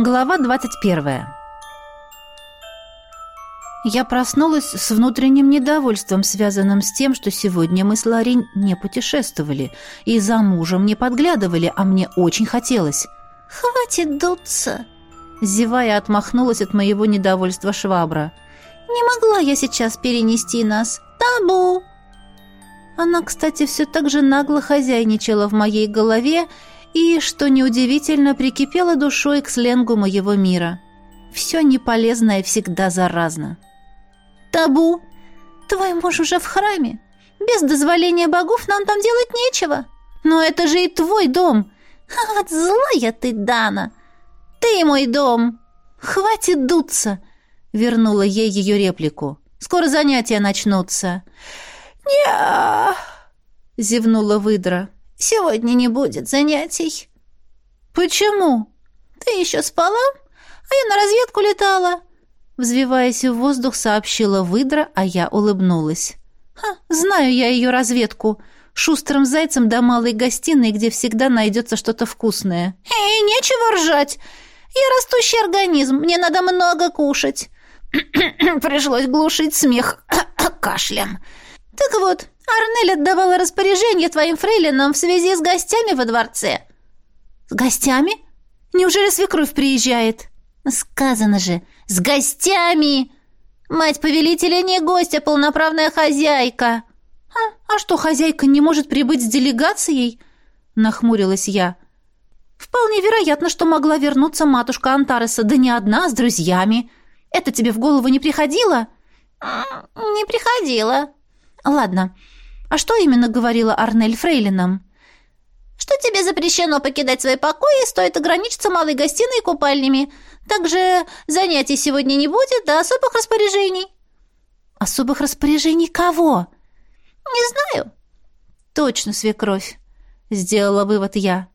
Глава 21. Я проснулась с внутренним недовольством, связанным с тем, что сегодня мы с Ларин не путешествовали и за мужем не подглядывали, а мне очень хотелось. «Хватит дуться!» Зевая, отмахнулась от моего недовольства швабра. «Не могла я сейчас перенести нас. Табу!» Она, кстати, все так же нагло хозяйничала в моей голове и, что неудивительно, прикипела душой к сленгу моего мира. Все неполезное всегда заразно. «Табу! Твой муж уже в храме. Без дозволения богов нам там делать нечего. Но это же и твой дом. А вот злая ты, Дана! Ты мой дом! Хватит дуться!» — вернула ей ее реплику. «Скоро занятия начнутся не зевнула выдра. «Сегодня не будет занятий». «Почему?» «Ты еще спала, а я на разведку летала». Взвиваясь в воздух, сообщила выдра, а я улыбнулась. «Ха, знаю я ее разведку. Шустрым зайцем до малой гостиной, где всегда найдется что-то вкусное». «Эй, нечего ржать! Я растущий организм, мне надо много кушать». Пришлось глушить смех кашлем. Так вот, Арнель отдавала распоряжение твоим фрейлинам в связи с гостями во дворце. С гостями? Неужели свекровь приезжает? Сказано же, с гостями. Мать повелителя не гость, а полноправная хозяйка. А, а что, хозяйка не может прибыть с делегацией? Нахмурилась я. Вполне вероятно, что могла вернуться матушка Антареса, да не одна, а с друзьями. Это тебе в голову не приходило? Не приходило, Ладно. А что именно говорила Арнель Фрейлинам? Что тебе запрещено покидать свои покои, стоит ограничиться малой гостиной и купальнями. Также занятий сегодня не будет, да особых распоряжений. Особых распоряжений кого? Не знаю. Точно, свекровь, сделала вывод я.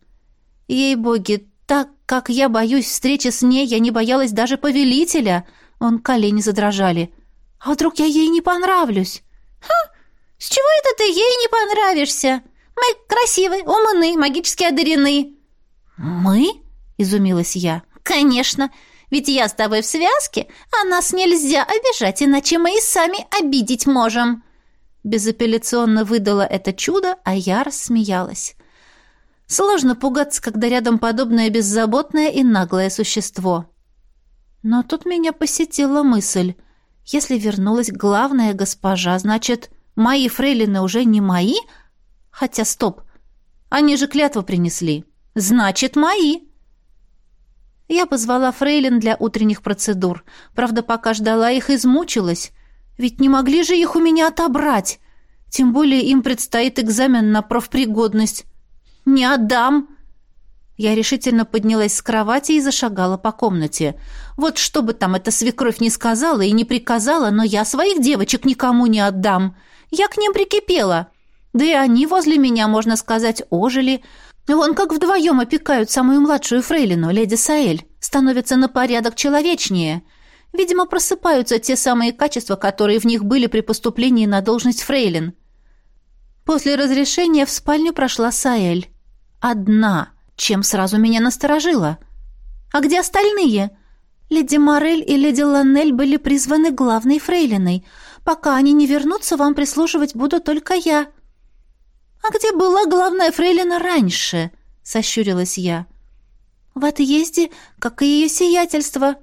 Ей-боги, так как я боюсь встречи с ней, я не боялась даже повелителя. Он колени задрожали. А вдруг я ей не понравлюсь? Ха! «С чего это ты ей не понравишься? Мы красивы, умны, магически одарены». «Мы?» — изумилась я. «Конечно, ведь я с тобой в связке, а нас нельзя обижать, иначе мы и сами обидеть можем». Безапелляционно выдала это чудо, а я рассмеялась. Сложно пугаться, когда рядом подобное беззаботное и наглое существо. Но тут меня посетила мысль. Если вернулась главная госпожа, значит, Мои фрейлины уже не мои? Хотя, стоп, они же клятву принесли. Значит, мои. Я позвала фрейлин для утренних процедур. Правда, пока ждала их, измучилась. Ведь не могли же их у меня отобрать. Тем более им предстоит экзамен на профпригодность. Не отдам. Я решительно поднялась с кровати и зашагала по комнате. Вот что бы там эта свекровь не сказала и не приказала, но я своих девочек никому не отдам. Я к ним прикипела. Да и они возле меня, можно сказать, ожили. Вон как вдвоем опекают самую младшую фрейлину, леди Саэль. Становятся на порядок человечнее. Видимо, просыпаются те самые качества, которые в них были при поступлении на должность фрейлин. После разрешения в спальню прошла Саэль. Одна, чем сразу меня насторожило. «А где остальные?» Леди Морель и леди Ланнель были призваны главной фрейлиной — Пока они не вернутся, вам прислуживать буду только я». «А где была главная фрейлина раньше?» — сощурилась я. «В отъезде, как и ее сиятельство».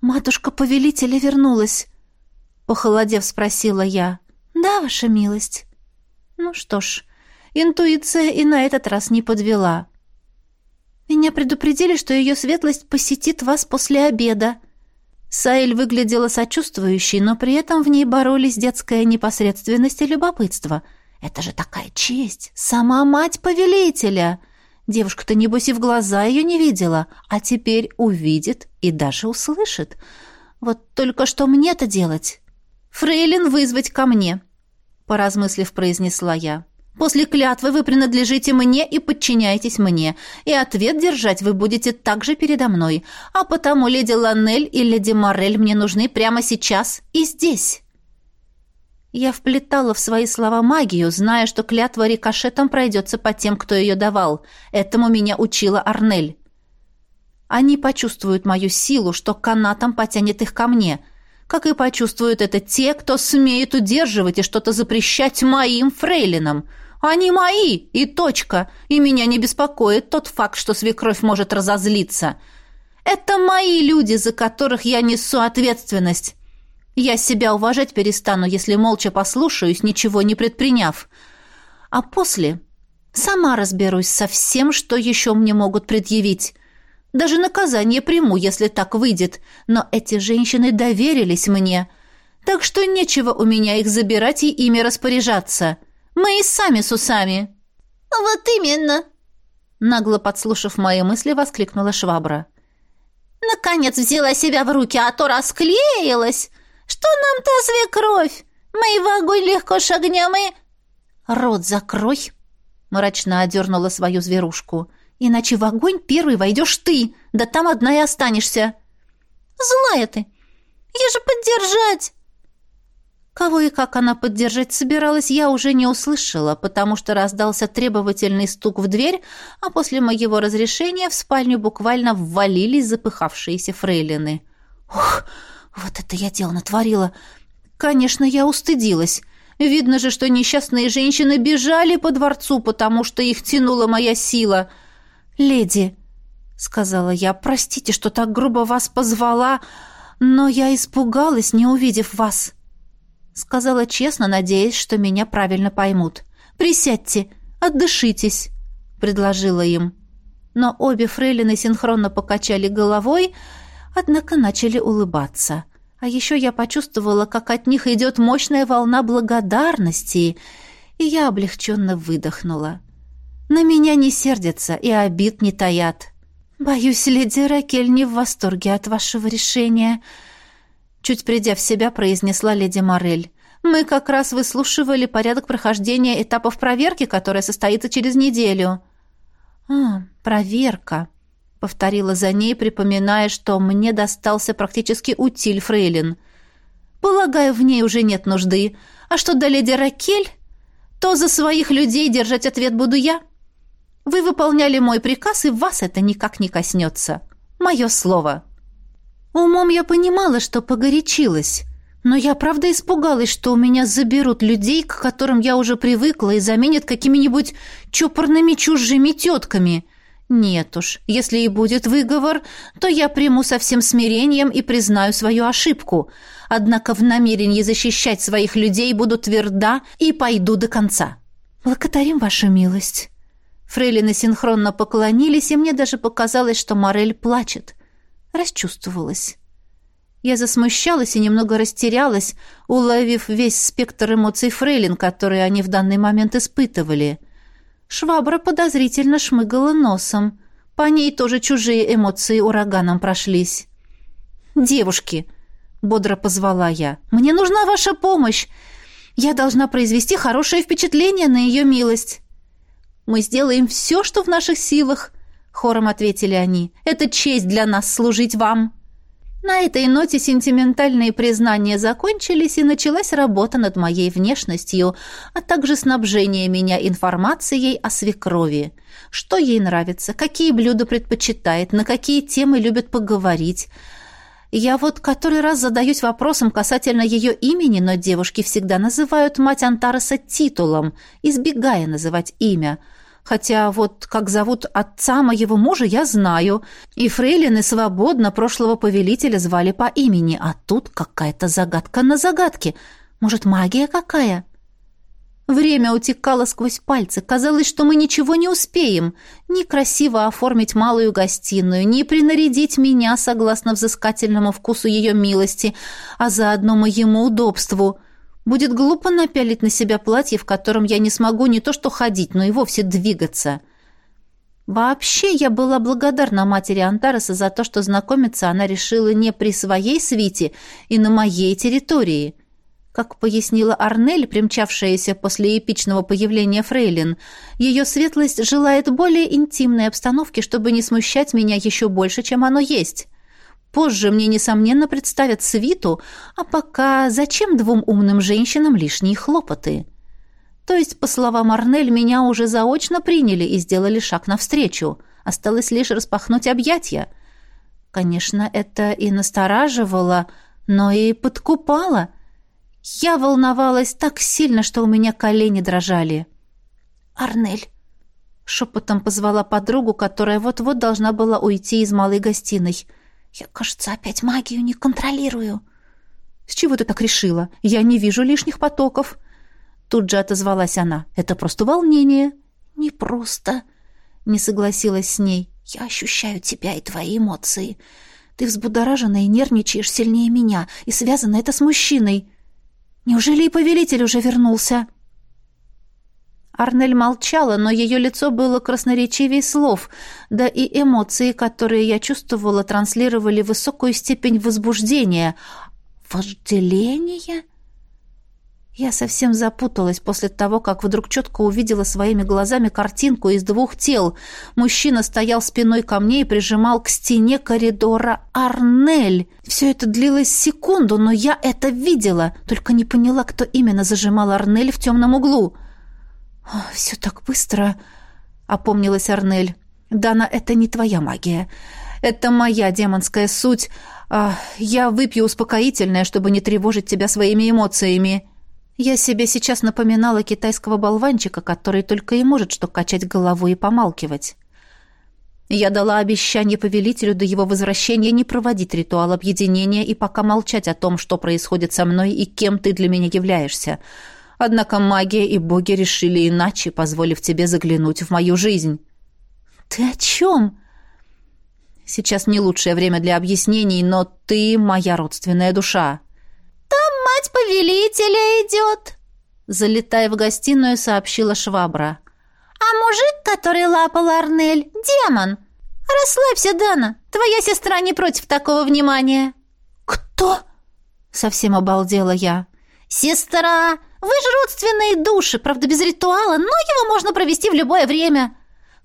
«Матушка повелителя вернулась», — похолодев спросила я. «Да, ваша милость». «Ну что ж, интуиция и на этот раз не подвела». «Меня предупредили, что ее светлость посетит вас после обеда», Саэль выглядела сочувствующей, но при этом в ней боролись детская непосредственность и любопытство. «Это же такая честь! Сама мать повелителя!» Девушка-то, небось, и в глаза ее не видела, а теперь увидит и даже услышит. Вот только что мне-то делать? «Фрейлин вызвать ко мне», — поразмыслив, произнесла я. После клятвы вы принадлежите мне и подчиняетесь мне, и ответ держать вы будете также передо мной. А потому леди Ланель и леди Морель мне нужны прямо сейчас и здесь». Я вплетала в свои слова магию, зная, что клятва рикошетом пройдется по тем, кто ее давал. Этому меня учила Арнель. Они почувствуют мою силу, что канатом потянет их ко мне, как и почувствуют это те, кто смеет удерживать и что-то запрещать моим фрейлинам. Они мои, и точка, и меня не беспокоит тот факт, что свекровь может разозлиться. Это мои люди, за которых я несу ответственность. Я себя уважать перестану, если молча послушаюсь, ничего не предприняв. А после сама разберусь со всем, что еще мне могут предъявить. Даже наказание приму, если так выйдет. Но эти женщины доверились мне. Так что нечего у меня их забирать и ими распоряжаться. Мы и сами с усами». «Вот именно!» Нагло подслушав мои мысли, воскликнула швабра. «Наконец взяла себя в руки, а то расклеилась! Что нам-то свекровь? Мы в огонь легко шагнем и...» «Рот закрой!» — мрачно одернула свою зверушку. Иначе в огонь первый войдешь ты, да там одна и останешься. Злая ты. Я же поддержать. Кого и как она поддержать собиралась, я уже не услышала, потому что раздался требовательный стук в дверь, а после моего разрешения в спальню буквально ввалились запыхавшиеся фрейлины. Ух, вот это я дело натворила. Конечно, я устыдилась. Видно же, что несчастные женщины бежали по дворцу, потому что их тянула моя сила — «Леди», — сказала я, — «простите, что так грубо вас позвала, но я испугалась, не увидев вас». Сказала честно, надеясь, что меня правильно поймут. «Присядьте, отдышитесь», — предложила им. Но обе фрейлины синхронно покачали головой, однако начали улыбаться. А еще я почувствовала, как от них идет мощная волна благодарности, и я облегченно выдохнула. На меня не сердятся и обид не таят. Боюсь, леди Ракель не в восторге от вашего решения. Чуть придя в себя, произнесла леди Морель. Мы как раз выслушивали порядок прохождения этапов проверки, которая состоится через неделю. А, проверка, повторила за ней, припоминая, что мне достался практически утиль Фрейлин. Полагаю, в ней уже нет нужды. А что до леди Ракель, то за своих людей держать ответ буду я. Вы выполняли мой приказ, и вас это никак не коснется. Мое слово». Умом я понимала, что погорячилась, но я правда испугалась, что у меня заберут людей, к которым я уже привыкла, и заменят какими-нибудь чопорными чужими тетками. Нет уж, если и будет выговор, то я приму со всем смирением и признаю свою ошибку. Однако в намерении защищать своих людей буду тверда и пойду до конца. Благодарим вашу милость. Фрейлины синхронно поклонились, и мне даже показалось, что Морель плачет. Расчувствовалась. Я засмущалась и немного растерялась, уловив весь спектр эмоций фрейлин, которые они в данный момент испытывали. Швабра подозрительно шмыгала носом. По ней тоже чужие эмоции ураганом прошлись. «Девушки!» — бодро позвала я. «Мне нужна ваша помощь! Я должна произвести хорошее впечатление на ее милость!» Мы сделаем все, что в наших силах», — хором ответили они. «Это честь для нас служить вам». На этой ноте сентиментальные признания закончились, и началась работа над моей внешностью, а также снабжение меня информацией о свекрови. Что ей нравится, какие блюда предпочитает, на какие темы любит поговорить. Я вот который раз задаюсь вопросом касательно ее имени, но девушки всегда называют мать Антареса титулом, избегая называть имя — Хотя вот как зовут отца моего мужа, я знаю. И фрейлины свободно прошлого повелителя звали по имени, а тут какая-то загадка на загадке. Может, магия какая? Время утекало сквозь пальцы. Казалось, что мы ничего не успеем. Ни красиво оформить малую гостиную, ни принарядить меня согласно взыскательному вкусу ее милости, а заодно моему удобству — Будет глупо напялить на себя платье, в котором я не смогу не то что ходить, но и вовсе двигаться. Вообще, я была благодарна матери Антареса за то, что знакомиться она решила не при своей свите и на моей территории. Как пояснила Арнель, примчавшаяся после эпичного появления Фрейлин, ее светлость желает более интимной обстановки, чтобы не смущать меня еще больше, чем оно есть. Позже мне, несомненно, представят свиту, а пока зачем двум умным женщинам лишние хлопоты? То есть, по словам Арнель, меня уже заочно приняли и сделали шаг навстречу. Осталось лишь распахнуть объятия. Конечно, это и настораживало, но и подкупало. Я волновалась так сильно, что у меня колени дрожали. «Арнель!» — шепотом позвала подругу, которая вот-вот должна была уйти из малой гостиной. «Я, кажется, опять магию не контролирую». «С чего ты так решила? Я не вижу лишних потоков». Тут же отозвалась она. «Это просто волнение». «Не просто», — не согласилась с ней. «Я ощущаю тебя и твои эмоции. Ты взбудоражена и нервничаешь сильнее меня, и связано это с мужчиной. Неужели и повелитель уже вернулся?» Арнель молчала, но ее лицо было красноречивее слов, да и эмоции, которые я чувствовала, транслировали высокую степень возбуждения. Вожделение? Я совсем запуталась после того, как вдруг четко увидела своими глазами картинку из двух тел. Мужчина стоял спиной ко мне и прижимал к стене коридора Арнель. Все это длилось секунду, но я это видела, только не поняла, кто именно зажимал Арнель в темном углу. «Все так быстро», — опомнилась Арнель. «Дана, это не твоя магия. Это моя демонская суть. А, я выпью успокоительное, чтобы не тревожить тебя своими эмоциями». Я себе сейчас напоминала китайского болванчика, который только и может что качать головой и помалкивать. Я дала обещание повелителю до его возвращения не проводить ритуал объединения и пока молчать о том, что происходит со мной и кем ты для меня являешься. Однако магия и боги решили иначе, позволив тебе заглянуть в мою жизнь. Ты о чем? Сейчас не лучшее время для объяснений, но ты моя родственная душа мать повелителя идет!» Залетая в гостиную, сообщила швабра. «А мужик, который лапал Арнель, демон! Расслабься, Дана, твоя сестра не против такого внимания!» «Кто?» — совсем обалдела я. «Сестра! Вы же родственные души, правда, без ритуала, но его можно провести в любое время!»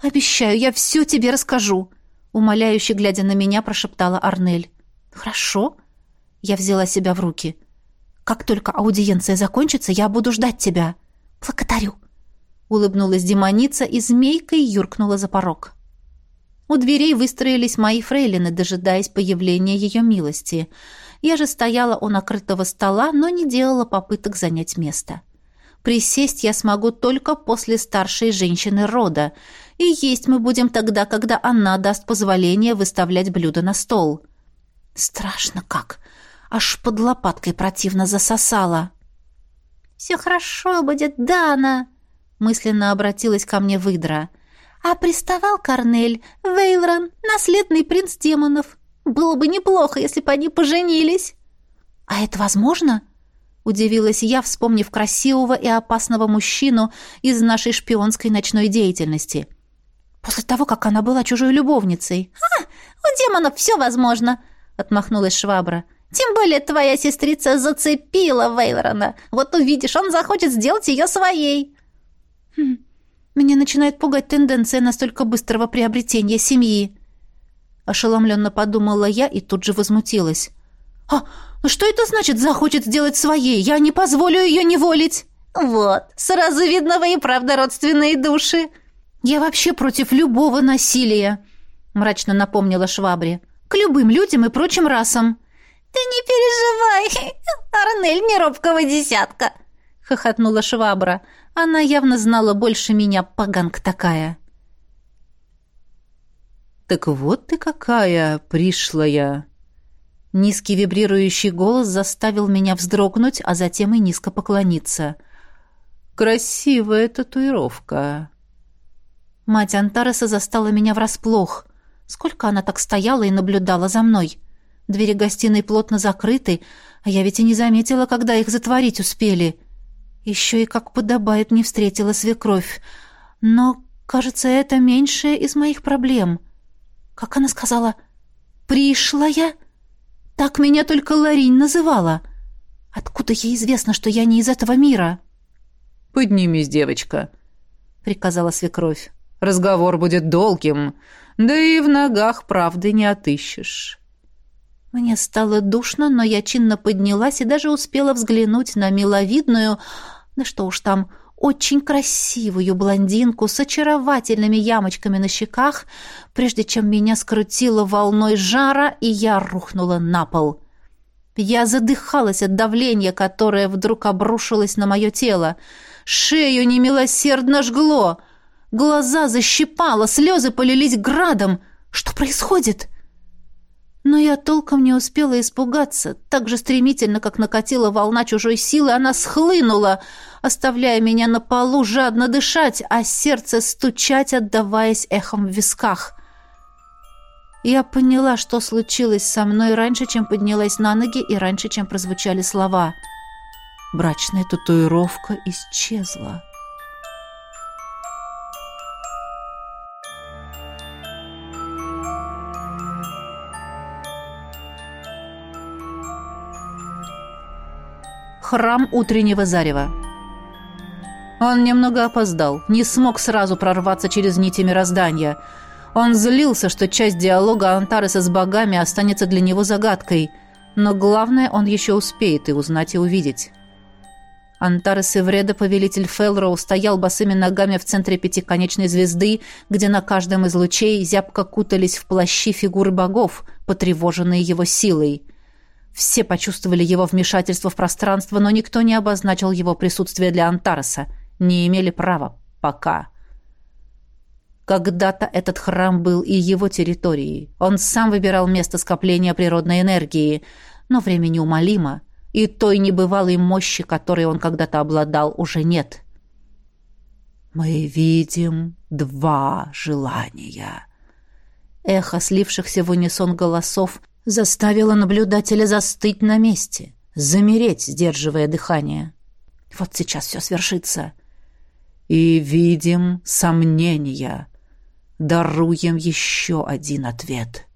«Обещаю, я все тебе расскажу!» Умоляюще глядя на меня, прошептала Арнель. «Хорошо?» Я взяла себя в руки. Как только аудиенция закончится, я буду ждать тебя. Благодарю. Улыбнулась демоница и змейкой юркнула за порог. У дверей выстроились мои фрейлины, дожидаясь появления ее милости. Я же стояла у накрытого стола, но не делала попыток занять место. Присесть я смогу только после старшей женщины рода, и есть мы будем тогда, когда она даст позволение выставлять блюда на стол. Страшно как! аж под лопаткой противно засосала. «Все хорошо будет, Дана!» — мысленно обратилась ко мне выдра. «А приставал Корнель, Вейлрон, наследный принц демонов. Было бы неплохо, если бы они поженились». «А это возможно?» — удивилась я, вспомнив красивого и опасного мужчину из нашей шпионской ночной деятельности. «После того, как она была чужой любовницей». «А, у демонов все возможно!» — отмахнулась швабра. Тем более твоя сестрица зацепила Вейлрона. Вот увидишь, он захочет сделать ее своей». Хм. Меня начинает пугать тенденция настолько быстрого приобретения семьи. Ошеломленно подумала я и тут же возмутилась. «А что это значит «захочет сделать своей»? Я не позволю ее неволить!» «Вот, сразу видно, вы и правда родственные души!» «Я вообще против любого насилия!» мрачно напомнила Швабре. «К любым людям и прочим расам!» «Ты не переживай, Арнель не робкого десятка!» — хохотнула швабра. Она явно знала больше меня, поганка такая. «Так вот ты какая пришлая!» Низкий вибрирующий голос заставил меня вздрогнуть, а затем и низко поклониться. «Красивая татуировка!» Мать Антареса застала меня врасплох. Сколько она так стояла и наблюдала за мной? Двери гостиной плотно закрыты, а я ведь и не заметила, когда их затворить успели. Еще и, как подобает, не встретила свекровь. Но, кажется, это меньшее из моих проблем. Как она сказала? «Пришла я?» Так меня только Ларинь называла. Откуда ей известно, что я не из этого мира? «Поднимись, девочка», — приказала свекровь. «Разговор будет долгим, да и в ногах правды не отыщешь». Мне стало душно, но я чинно поднялась и даже успела взглянуть на миловидную, да что уж там, очень красивую блондинку с очаровательными ямочками на щеках, прежде чем меня скрутило волной жара, и я рухнула на пол. Я задыхалась от давления, которое вдруг обрушилось на мое тело. Шею немилосердно жгло. Глаза защипало, слезы полились градом. Что происходит? Но я толком не успела испугаться. Так же стремительно, как накатила волна чужой силы, она схлынула, оставляя меня на полу жадно дышать, а сердце стучать, отдаваясь эхом в висках. Я поняла, что случилось со мной раньше, чем поднялась на ноги и раньше, чем прозвучали слова. Брачная татуировка исчезла. Храм утреннего зарева. Он немного опоздал, не смог сразу прорваться через нити мироздания. Он злился, что часть диалога Антареса с богами останется для него загадкой. Но главное, он еще успеет и узнать, и увидеть. Антарес Ивреда, повелитель Фелроу, стоял босыми ногами в центре пятиконечной звезды, где на каждом из лучей зябко кутались в плащи фигуры богов, потревоженные его силой. Все почувствовали его вмешательство в пространство, но никто не обозначил его присутствие для Антареса. Не имели права. Пока. Когда-то этот храм был и его территорией. Он сам выбирал место скопления природной энергии, но время неумолимо, и той небывалой мощи, которой он когда-то обладал, уже нет. «Мы видим два желания». Эхо слившихся в унисон голосов заставило наблюдателя застыть на месте, замереть, сдерживая дыхание. Вот сейчас все свершится. И видим сомнения. Даруем еще один ответ.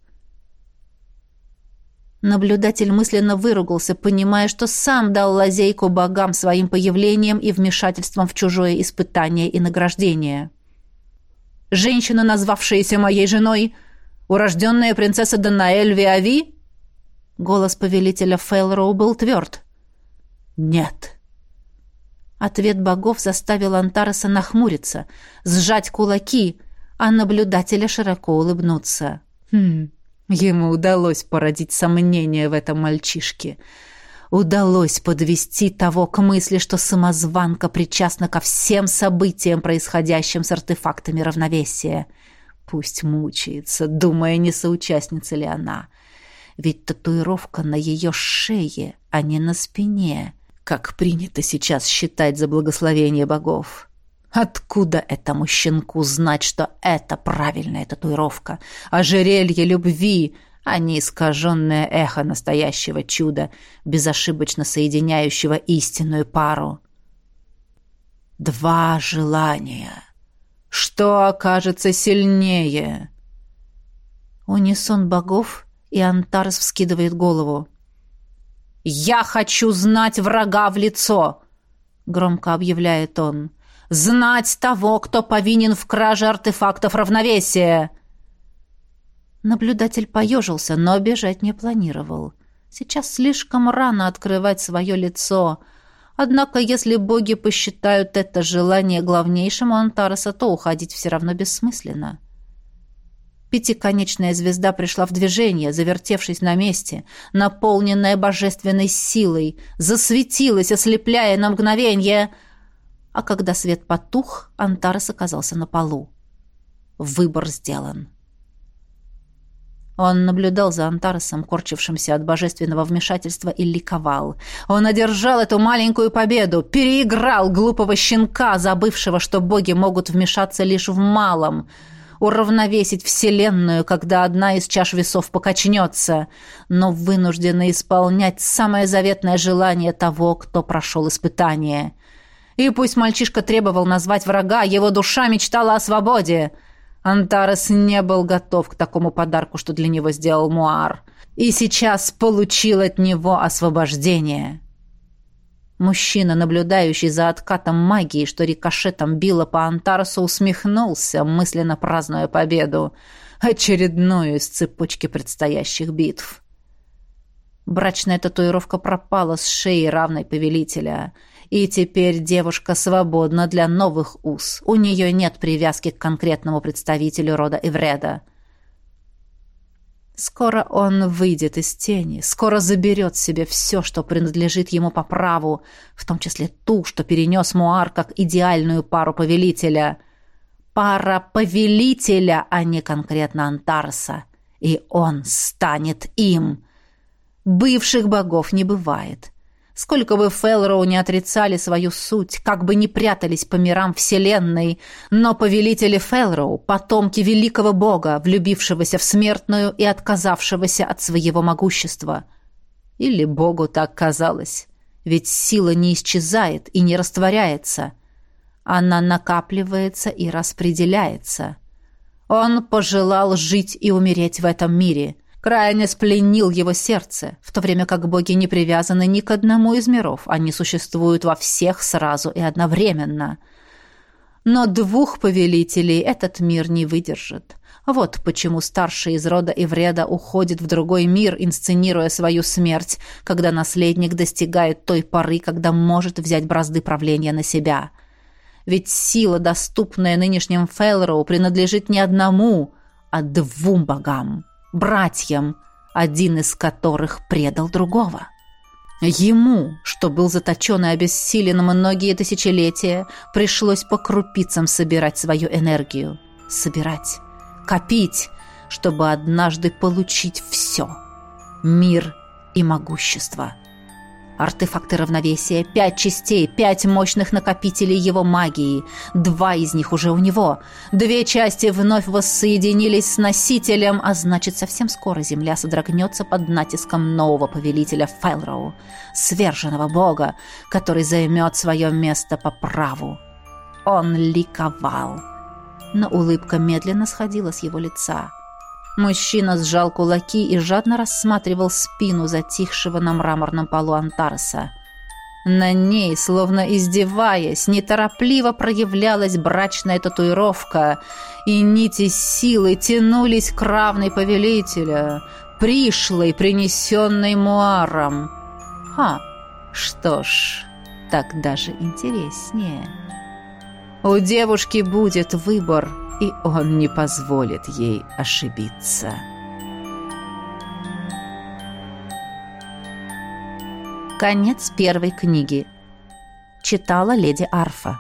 Наблюдатель мысленно выругался, понимая, что сам дал лазейку богам своим появлением и вмешательством в чужое испытание и награждение. Женщина, назвавшаяся моей женой, — Урожденная принцесса Данаэль Виави?» Голос повелителя Фейлроу был тверд. «Нет». Ответ богов заставил Антареса нахмуриться, сжать кулаки, а наблюдателя широко улыбнуться. Хм, ему удалось породить сомнения в этом мальчишке. Удалось подвести того к мысли, что самозванка причастна ко всем событиям, происходящим с артефактами равновесия. Пусть мучается, думая, не соучастница ли она. Ведь татуировка на ее шее, а не на спине, как принято сейчас считать за благословение богов. Откуда этому щенку знать, что это правильная татуировка, ожерелье любви, а не искаженное эхо настоящего чуда, безошибочно соединяющего истинную пару? Два желания — что окажется сильнее? Унисон богов, и Антарес вскидывает голову. «Я хочу знать врага в лицо!» — громко объявляет он. «Знать того, кто повинен в краже артефактов равновесия!» Наблюдатель поежился, но бежать не планировал. Сейчас слишком рано открывать свое лицо — Однако, если боги посчитают это желание главнейшим у Антараса, то уходить все равно бессмысленно. Пятиконечная звезда пришла в движение, завертевшись на месте, наполненная божественной силой, засветилась, ослепляя на мгновение. А когда свет потух, Антарес оказался на полу. Выбор сделан. Он наблюдал за Антаресом, корчившимся от божественного вмешательства, и ликовал. Он одержал эту маленькую победу, переиграл глупого щенка, забывшего, что боги могут вмешаться лишь в малом, уравновесить вселенную, когда одна из чаш весов покачнется, но вынуждены исполнять самое заветное желание того, кто прошел испытание. И пусть мальчишка требовал назвать врага, его душа мечтала о свободе — Антарес не был готов к такому подарку, что для него сделал Муар, и сейчас получил от него освобождение. Мужчина, наблюдающий за откатом магии, что рикошетом било по Антаресу, усмехнулся, мысленно празднуя победу, очередную из цепочки предстоящих битв. Брачная татуировка пропала с шеи равной повелителя — И теперь девушка свободна для новых уз. У нее нет привязки к конкретному представителю рода Эвреда. Скоро он выйдет из тени, скоро заберет себе все, что принадлежит ему по праву, в том числе ту, что перенес Муар как идеальную пару повелителя. Пара повелителя, а не конкретно Антарса. И он станет им. Бывших богов не бывает. Сколько бы Фелроу не отрицали свою суть, как бы не прятались по мирам Вселенной, но повелители Фелроу — потомки великого бога, влюбившегося в смертную и отказавшегося от своего могущества. Или богу так казалось. Ведь сила не исчезает и не растворяется. Она накапливается и распределяется. Он пожелал жить и умереть в этом мире — крайне спленил его сердце, в то время как боги не привязаны ни к одному из миров, они существуют во всех сразу и одновременно. Но двух повелителей этот мир не выдержит. Вот почему старший из рода Ивреда уходит в другой мир, инсценируя свою смерть, когда наследник достигает той поры, когда может взять бразды правления на себя. Ведь сила, доступная нынешним Фелроу, принадлежит не одному, а двум богам братьям, один из которых предал другого. Ему, что был заточен и обессилен многие тысячелетия, пришлось по крупицам собирать свою энергию. Собирать, копить, чтобы однажды получить все. Мир и могущество. Артефакты равновесия, пять частей, пять мощных накопителей его магии. Два из них уже у него. Две части вновь воссоединились с носителем, а значит, совсем скоро Земля содрогнется под натиском нового повелителя Файлроу, сверженного бога, который займет свое место по праву. Он ликовал. Но улыбка медленно сходила с его лица. Мужчина сжал кулаки и жадно рассматривал спину затихшего на мраморном полу Антарса. На ней, словно издеваясь, неторопливо проявлялась брачная татуировка, и нити силы тянулись к равной повелителя, пришлой, принесенной Муаром. Ха, что ж, так даже интереснее. У девушки будет выбор — и он не позволит ей ошибиться. Конец первой книги. Читала леди Арфа.